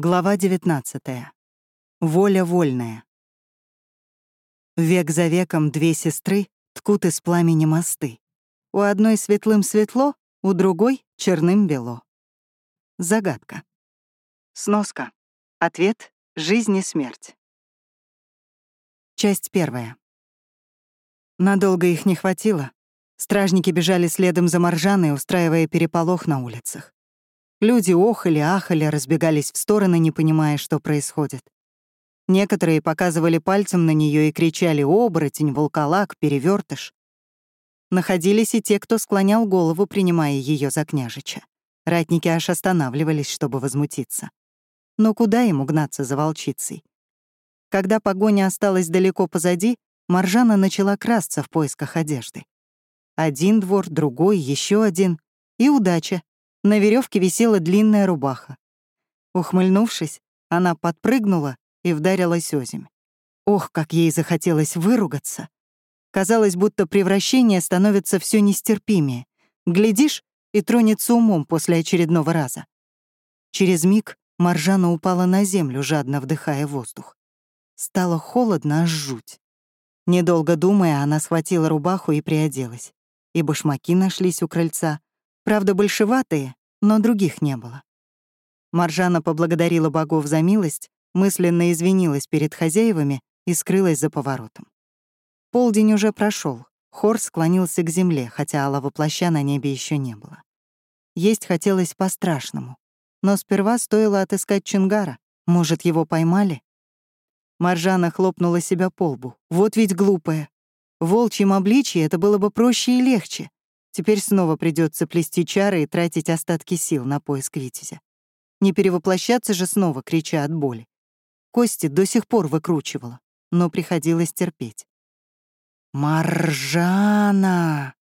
Глава 19. Воля вольная. Век за веком две сестры ткут из пламени мосты. У одной светлым светло, у другой черным бело. Загадка. Сноска. Ответ — жизнь и смерть. Часть первая. Надолго их не хватило. Стражники бежали следом за Маржаной, устраивая переполох на улицах. Люди охали, ахали, разбегались в стороны, не понимая, что происходит. Некоторые показывали пальцем на нее и кричали «Оборотень, волколак, перевертыш». Находились и те, кто склонял голову, принимая ее за княжича. Ратники аж останавливались, чтобы возмутиться. Но куда ему гнаться за волчицей? Когда погоня осталась далеко позади, Маржана начала красться в поисках одежды. Один двор, другой, еще один. И удача. На веревке висела длинная рубаха. Ухмыльнувшись, она подпрыгнула и вдарилась озимь. Ох, как ей захотелось выругаться. Казалось, будто превращение становится все нестерпимее. Глядишь, и тронется умом после очередного раза. Через миг Маржана упала на землю, жадно вдыхая воздух. Стало холодно, аж жуть. Недолго думая, она схватила рубаху и приоделась. И башмаки нашлись у крыльца, Правда, большеватые, но других не было. Маржана поблагодарила богов за милость, мысленно извинилась перед хозяевами и скрылась за поворотом. Полдень уже прошел, хор склонился к земле, хотя алого плаща на небе еще не было. Есть хотелось по-страшному, но сперва стоило отыскать Чингара, может, его поймали? Маржана хлопнула себя по лбу. Вот ведь глупая. В волчьем обличье это было бы проще и легче. Теперь снова придется плести чары и тратить остатки сил на поиск Витязя. Не перевоплощаться же снова, крича от боли. Кости до сих пор выкручивала, но приходилось терпеть. «Маржана!»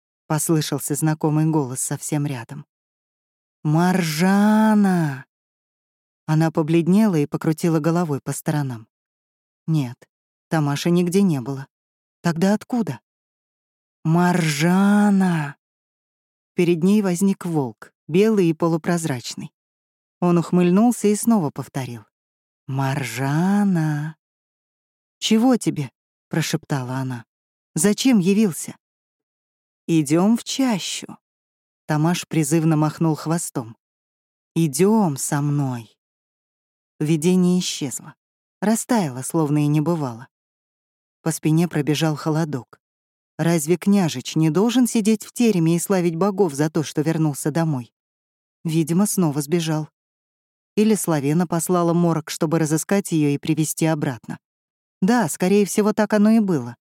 — послышался знакомый голос совсем рядом. «Маржана!» Она побледнела и покрутила головой по сторонам. Нет, Тамаши нигде не было. Тогда откуда? «Маржана!» Перед ней возник волк, белый и полупрозрачный. Он ухмыльнулся и снова повторил. «Маржана!» «Чего тебе?» — прошептала она. «Зачем явился?» Идем в чащу». Тамаш призывно махнул хвостом. Идем со мной». Видение исчезло. Растаяло, словно и не бывало. По спине пробежал холодок. Разве княжич не должен сидеть в тереме и славить богов за то, что вернулся домой? Видимо, снова сбежал. Или Славена послала морок, чтобы разыскать ее и привести обратно. Да, скорее всего, так оно и было.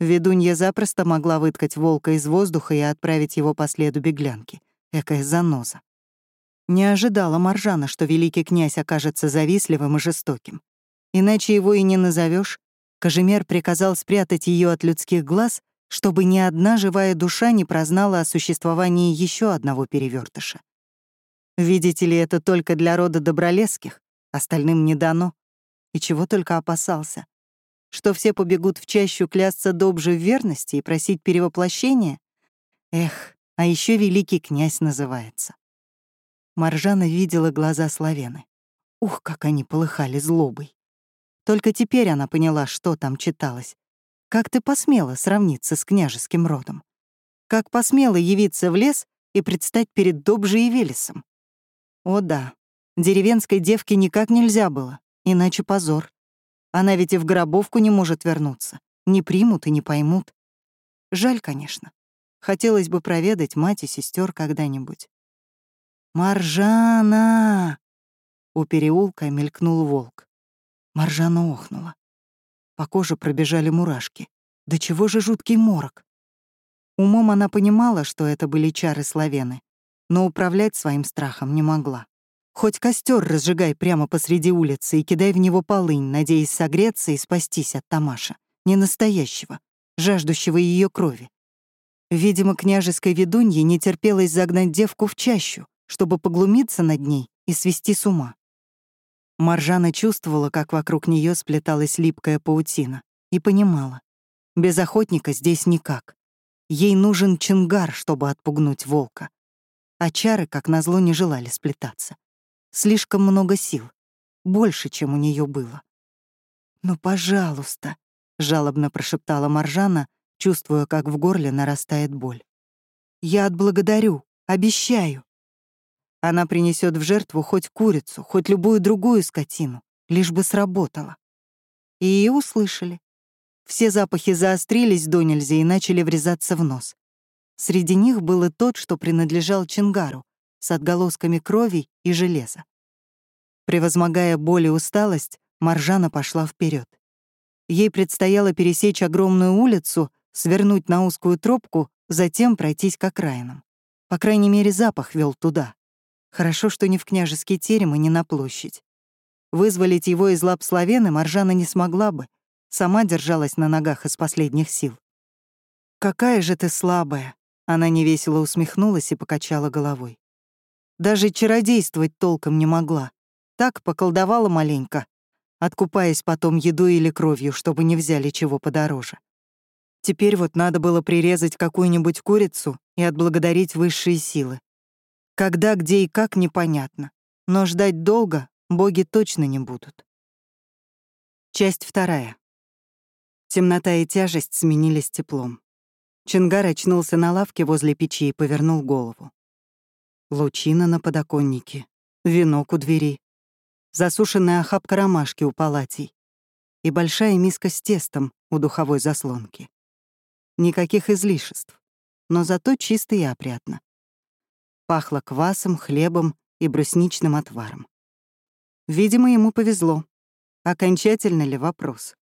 Ведунья запросто могла выткать волка из воздуха и отправить его по следу беглянки. Экая заноза. Не ожидала Маржана, что великий князь окажется завистливым и жестоким. Иначе его и не назовешь. Кожемер приказал спрятать ее от людских глаз, чтобы ни одна живая душа не прознала о существовании еще одного перевертыша. Видите ли, это только для рода Добролесских, остальным не дано. И чего только опасался. Что все побегут в чащу клясться добже в верности и просить перевоплощения? Эх, а еще великий князь называется. Маржана видела глаза Славены. Ух, как они полыхали злобой. Только теперь она поняла, что там читалось. Как ты посмела сравниться с княжеским родом? Как посмела явиться в лес и предстать перед Добжей и Велесом? О да, деревенской девке никак нельзя было, иначе позор. Она ведь и в гробовку не может вернуться. Не примут и не поймут. Жаль, конечно. Хотелось бы проведать мать и сестер когда-нибудь. «Маржана!» У переулка мелькнул волк. Маржана охнула. По коже пробежали мурашки. Да чего же жуткий морок? Умом она понимала, что это были чары Славены, но управлять своим страхом не могла. Хоть костер разжигай прямо посреди улицы и кидай в него полынь, надеясь согреться и спастись от Тамаша, не настоящего, жаждущего ее крови. Видимо, княжеской ведунье не терпелось загнать девку в чащу, чтобы поглумиться над ней и свести с ума. Маржана чувствовала, как вокруг нее сплеталась липкая паутина, и понимала. Без охотника здесь никак. Ей нужен чингар, чтобы отпугнуть волка. А чары, как назло, не желали сплетаться. Слишком много сил, больше, чем у нее было. «Ну, пожалуйста», — жалобно прошептала Маржана, чувствуя, как в горле нарастает боль. «Я отблагодарю, обещаю». Она принесет в жертву хоть курицу, хоть любую другую скотину, лишь бы сработало. И услышали. Все запахи заострились до нельзя и начали врезаться в нос. Среди них был и тот, что принадлежал Чингару, с отголосками крови и железа. Превозмогая боль и усталость, Маржана пошла вперед. Ей предстояло пересечь огромную улицу, свернуть на узкую тропку, затем пройтись к окраинам. По крайней мере, запах вел туда. Хорошо, что не в княжеский терем и не на площадь. Вызволить его из лап Славены Маржана не смогла бы, сама держалась на ногах из последних сил. «Какая же ты слабая!» Она невесело усмехнулась и покачала головой. Даже чародействовать толком не могла. Так поколдовала маленько, откупаясь потом едой или кровью, чтобы не взяли чего подороже. Теперь вот надо было прирезать какую-нибудь курицу и отблагодарить высшие силы. Когда, где и как — непонятно. Но ждать долго боги точно не будут. Часть вторая. Темнота и тяжесть сменились теплом. Чингар очнулся на лавке возле печи и повернул голову. Лучина на подоконнике, венок у двери, засушенная охапка ромашки у палатей и большая миска с тестом у духовой заслонки. Никаких излишеств, но зато чисто и опрятно. Пахло квасом, хлебом и брусничным отваром. Видимо, ему повезло. Окончательно ли вопрос?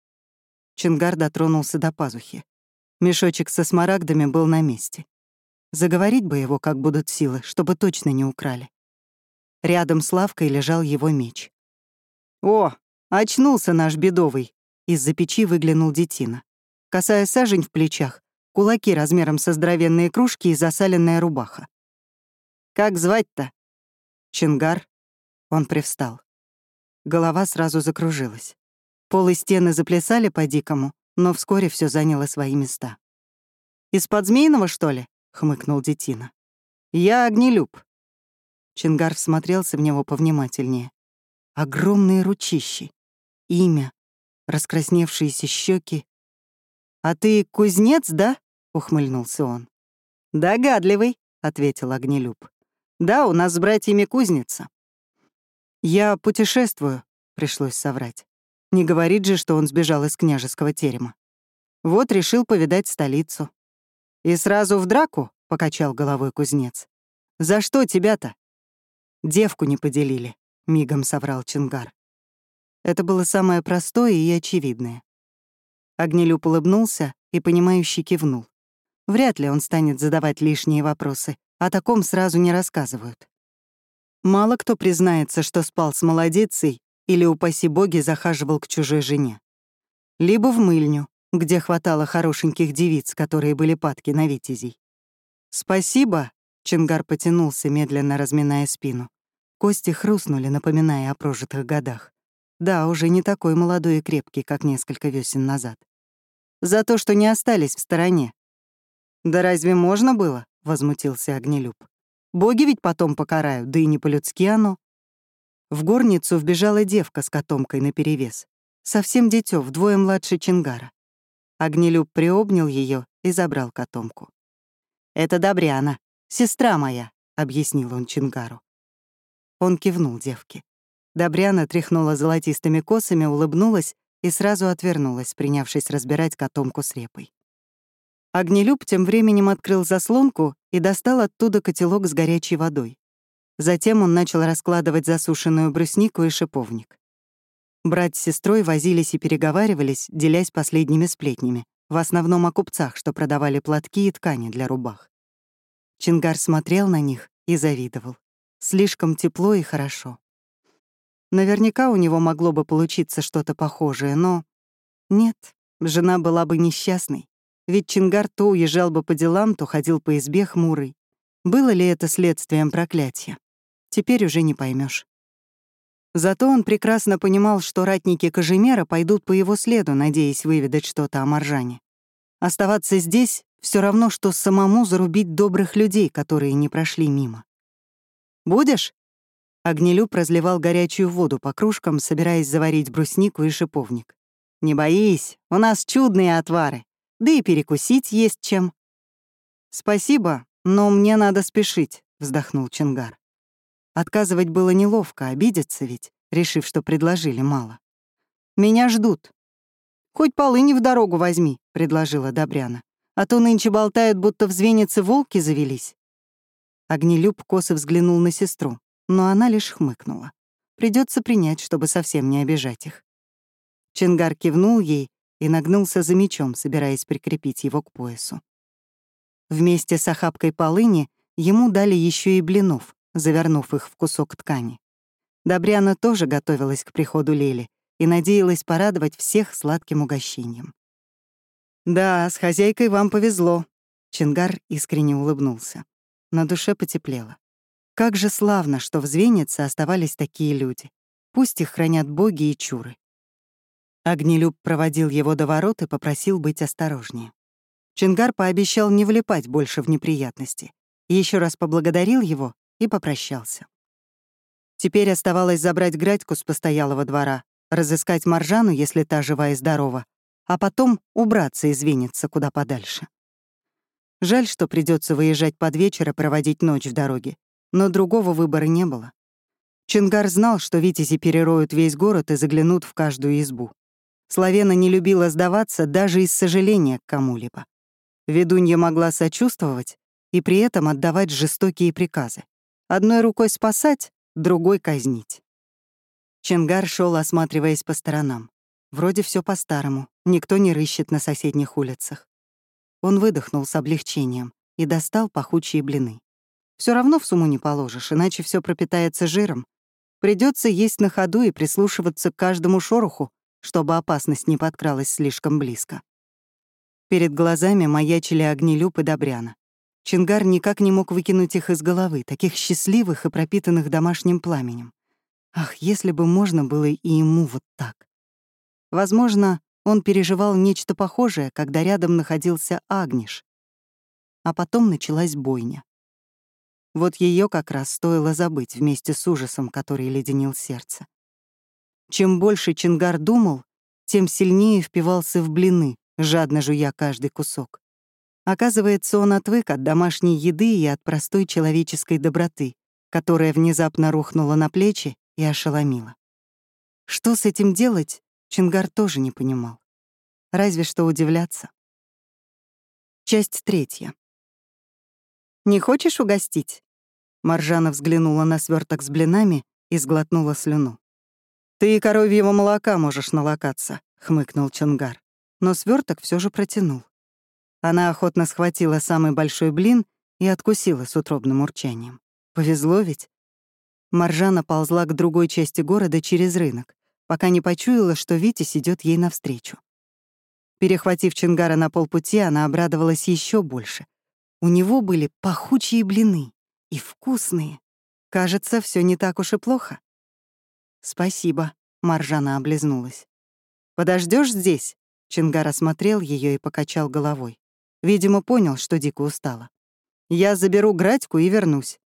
Чингар дотронулся до пазухи. Мешочек со смарагдами был на месте. Заговорить бы его, как будут силы, чтобы точно не украли. Рядом с лавкой лежал его меч. «О, очнулся наш бедовый!» Из-за печи выглянул детина. Касая сажень в плечах, кулаки размером со здоровенные кружки и засаленная рубаха. Как звать-то?» «Чингар». Он привстал. Голова сразу закружилась. Пол и стены заплясали по-дикому, но вскоре все заняло свои места. «Из-под Змеиного, что ли?» — хмыкнул Детина. «Я огнелюб». Чингар всмотрелся в него повнимательнее. Огромные ручищи, имя, раскрасневшиеся щеки. «А ты кузнец, да?» — ухмыльнулся он. «Догадливый», — ответил Огнелюб. Да, у нас с братьями кузница. Я путешествую, пришлось соврать. Не говорит же, что он сбежал из княжеского терема. Вот решил повидать столицу. И сразу в драку, покачал головой кузнец. За что тебя-то? Девку не поделили, мигом соврал Чингар. Это было самое простое и очевидное. Огнелюб улыбнулся и, понимающе кивнул. Вряд ли он станет задавать лишние вопросы, о таком сразу не рассказывают. Мало кто признается, что спал с молодицей или, упаси боги, захаживал к чужой жене. Либо в мыльню, где хватало хорошеньких девиц, которые были падки на витязей. «Спасибо», — Чингар потянулся, медленно разминая спину. Кости хрустнули, напоминая о прожитых годах. Да, уже не такой молодой и крепкий, как несколько весен назад. За то, что не остались в стороне. Да разве можно было? Возмутился Огнелюб. «Боги ведь потом покарают, да и не по-людски оно». В горницу вбежала девка с котомкой наперевес. Совсем дитё, вдвое младше Чингара. Огнелюб приобнял ее и забрал котомку. «Это Добряна, сестра моя», — объяснил он Чингару. Он кивнул девке. Добряна тряхнула золотистыми косами, улыбнулась и сразу отвернулась, принявшись разбирать котомку с репой. Огнелюб тем временем открыл заслонку и достал оттуда котелок с горячей водой. Затем он начал раскладывать засушенную бруснику и шиповник. Брат с сестрой возились и переговаривались, делясь последними сплетнями, в основном о купцах, что продавали платки и ткани для рубах. Чингар смотрел на них и завидовал. Слишком тепло и хорошо. Наверняка у него могло бы получиться что-то похожее, но... Нет, жена была бы несчастной. Ведь Чингар то уезжал бы по делам, то ходил по избе хмурый. Было ли это следствием проклятия? Теперь уже не поймешь. Зато он прекрасно понимал, что ратники Кожемера пойдут по его следу, надеясь выведать что-то о Маржане. Оставаться здесь — все равно, что самому зарубить добрых людей, которые не прошли мимо. «Будешь?» Огнелюб разливал горячую воду по кружкам, собираясь заварить бруснику и шиповник. «Не боись, у нас чудные отвары. Да и перекусить есть чем». «Спасибо, но мне надо спешить», — вздохнул Чингар. Отказывать было неловко, обидеться ведь, решив, что предложили мало. «Меня ждут». «Хоть полыни в дорогу возьми», — предложила Добряна. «А то нынче болтают, будто в звенице волки завелись». Огнелюб косо взглянул на сестру, но она лишь хмыкнула. Придется принять, чтобы совсем не обижать их. Чингар кивнул ей и нагнулся за мечом, собираясь прикрепить его к поясу. Вместе с охапкой полыни ему дали еще и блинов, завернув их в кусок ткани. Добряна тоже готовилась к приходу Лели и надеялась порадовать всех сладким угощением. «Да, с хозяйкой вам повезло», — Чингар искренне улыбнулся. На душе потеплело. Как же славно, что в Звенице оставались такие люди. Пусть их хранят боги и чуры. Огнелюб проводил его до ворот и попросил быть осторожнее. Чингар пообещал не влипать больше в неприятности. Еще раз поблагодарил его и попрощался. Теперь оставалось забрать Градьку с постоялого двора, разыскать Маржану, если та жива и здорова, а потом убраться из Винницы куда подальше. Жаль, что придется выезжать под вечер и проводить ночь в дороге, но другого выбора не было. Чингар знал, что витязи перероют весь город и заглянут в каждую избу. Славена не любила сдаваться даже из сожаления к кому-либо. Ведунья могла сочувствовать и при этом отдавать жестокие приказы. Одной рукой спасать, другой казнить. Чингар шел, осматриваясь по сторонам. Вроде все по-старому, никто не рыщет на соседних улицах. Он выдохнул с облегчением и достал пахучие блины. Все равно в сумму не положишь, иначе все пропитается жиром. Придется есть на ходу и прислушиваться к каждому шороху, чтобы опасность не подкралась слишком близко. Перед глазами маячили огни Люб и Добряна. Чингар никак не мог выкинуть их из головы, таких счастливых и пропитанных домашним пламенем. Ах, если бы можно было и ему вот так. Возможно, он переживал нечто похожее, когда рядом находился Агниш. А потом началась бойня. Вот ее как раз стоило забыть вместе с ужасом, который леденил сердце. Чем больше Чингар думал, тем сильнее впивался в блины, жадно жуя каждый кусок. Оказывается, он отвык от домашней еды и от простой человеческой доброты, которая внезапно рухнула на плечи и ошеломила. Что с этим делать, Чингар тоже не понимал. Разве что удивляться. Часть третья. «Не хочешь угостить?» Маржана взглянула на сверток с блинами и сглотнула слюну. «Ты и коровьего молока можешь налокаться», — хмыкнул Чингар но сверток все же протянул. Она охотно схватила самый большой блин и откусила с утробным урчанием. Повезло ведь. Маржана ползла к другой части города через рынок, пока не почуяла, что Витязь идет ей навстречу. Перехватив Чингара на полпути, она обрадовалась еще больше. У него были пахучие блины и вкусные. Кажется, все не так уж и плохо. «Спасибо», — Маржана облизнулась. Подождешь здесь?» Чингар осмотрел ее и покачал головой. Видимо, понял, что дико устала. «Я заберу Градьку и вернусь».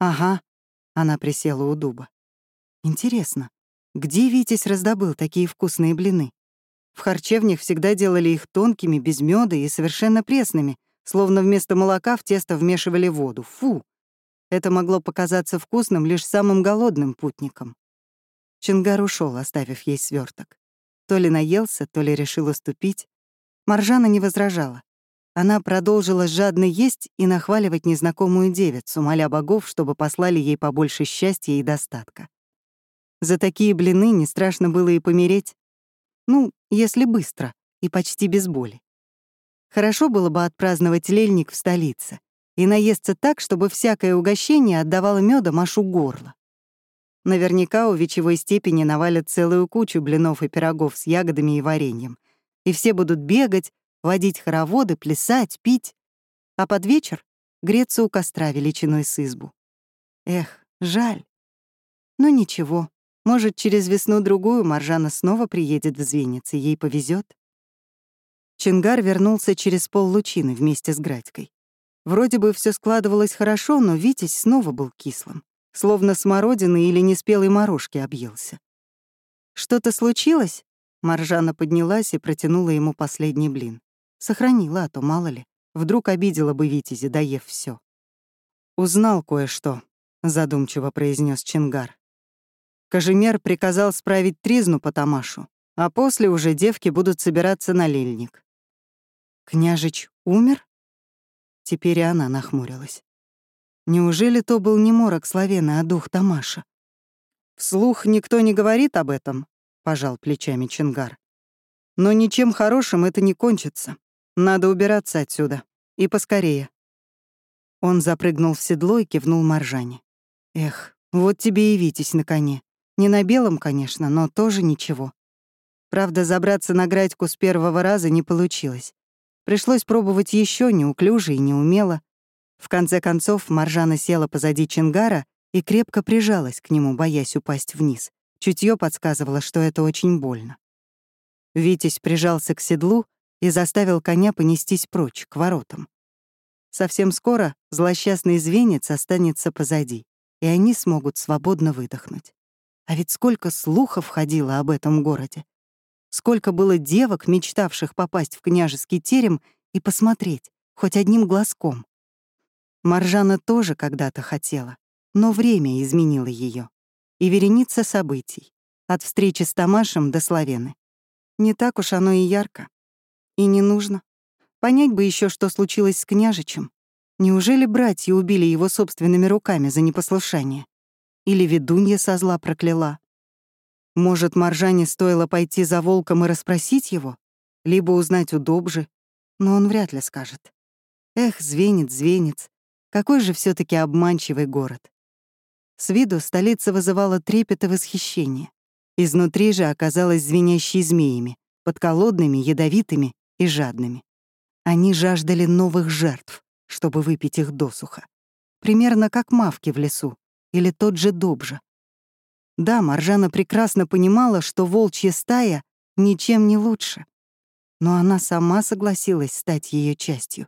«Ага», — она присела у дуба. «Интересно, где Витязь раздобыл такие вкусные блины? В харчевнях всегда делали их тонкими, без меда и совершенно пресными, словно вместо молока в тесто вмешивали воду. Фу! Это могло показаться вкусным лишь самым голодным путникам. Чингар ушел, оставив ей сверток. То ли наелся, то ли решил уступить. Маржана не возражала. Она продолжила жадно есть и нахваливать незнакомую девицу, моля богов, чтобы послали ей побольше счастья и достатка. За такие блины не страшно было и помереть. Ну, если быстро и почти без боли. Хорошо было бы отпраздновать лельник в столице и наесться так, чтобы всякое угощение отдавало медом аж у горла. Наверняка у вечевой степени навалят целую кучу блинов и пирогов с ягодами и вареньем. И все будут бегать, водить хороводы, плясать, пить. А под вечер греться у костра величиной с избу. Эх, жаль. Но ничего, может, через весну-другую Маржана снова приедет в Звенец, и ей повезет. Чингар вернулся через поллучины вместе с Градькой. Вроде бы все складывалось хорошо, но Витязь снова был кислым. Словно смородины или неспелой морожки объелся. «Что-то случилось?» Маржана поднялась и протянула ему последний блин. Сохранила, а то мало ли. Вдруг обидела бы Витязи, доев все. «Узнал кое-что», — задумчиво произнес Чингар. Кожемер приказал справить тризну по Тамашу, а после уже девки будут собираться на лельник. «Княжич умер?» Теперь и она нахмурилась. Неужели то был не морок Славена, а дух Тамаша? «Вслух никто не говорит об этом», — пожал плечами Чингар. «Но ничем хорошим это не кончится. Надо убираться отсюда. И поскорее». Он запрыгнул в седло и кивнул Маржане. «Эх, вот тебе и витязь на коне. Не на белом, конечно, но тоже ничего. Правда, забраться на градьку с первого раза не получилось. Пришлось пробовать еще неуклюже и неумело. В конце концов, Маржана села позади Чингара и крепко прижалась к нему, боясь упасть вниз. Чутье подсказывало, что это очень больно. Витязь прижался к седлу и заставил коня понестись прочь, к воротам. Совсем скоро злосчастный звенец останется позади, и они смогут свободно выдохнуть. А ведь сколько слухов ходило об этом городе. Сколько было девок, мечтавших попасть в княжеский терем и посмотреть, хоть одним глазком. Маржана тоже когда-то хотела, но время изменило ее. И вереница событий. От встречи с Тамашем до Славены. Не так уж оно и ярко. И не нужно. Понять бы еще, что случилось с княжичем. Неужели братья убили его собственными руками за непослушание? Или ведунья со зла прокляла? Может, Маржане стоило пойти за волком и расспросить его? Либо узнать у Добжи? Но он вряд ли скажет. Эх, звенец, звенец, какой же все таки обманчивый город. С виду столица вызывала трепет и восхищение. Изнутри же оказалась звенящей змеями, подколодными, ядовитыми и жадными. Они жаждали новых жертв, чтобы выпить их досуха. Примерно как мавки в лесу или тот же Добжа. Да, Маржана прекрасно понимала, что волчья стая ничем не лучше. Но она сама согласилась стать ее частью.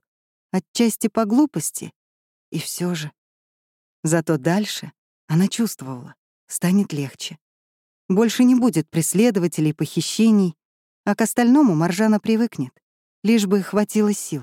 Отчасти по глупости. И все же. Зато дальше она чувствовала, станет легче. Больше не будет преследователей, похищений, а к остальному Маржана привыкнет, лишь бы хватило сил.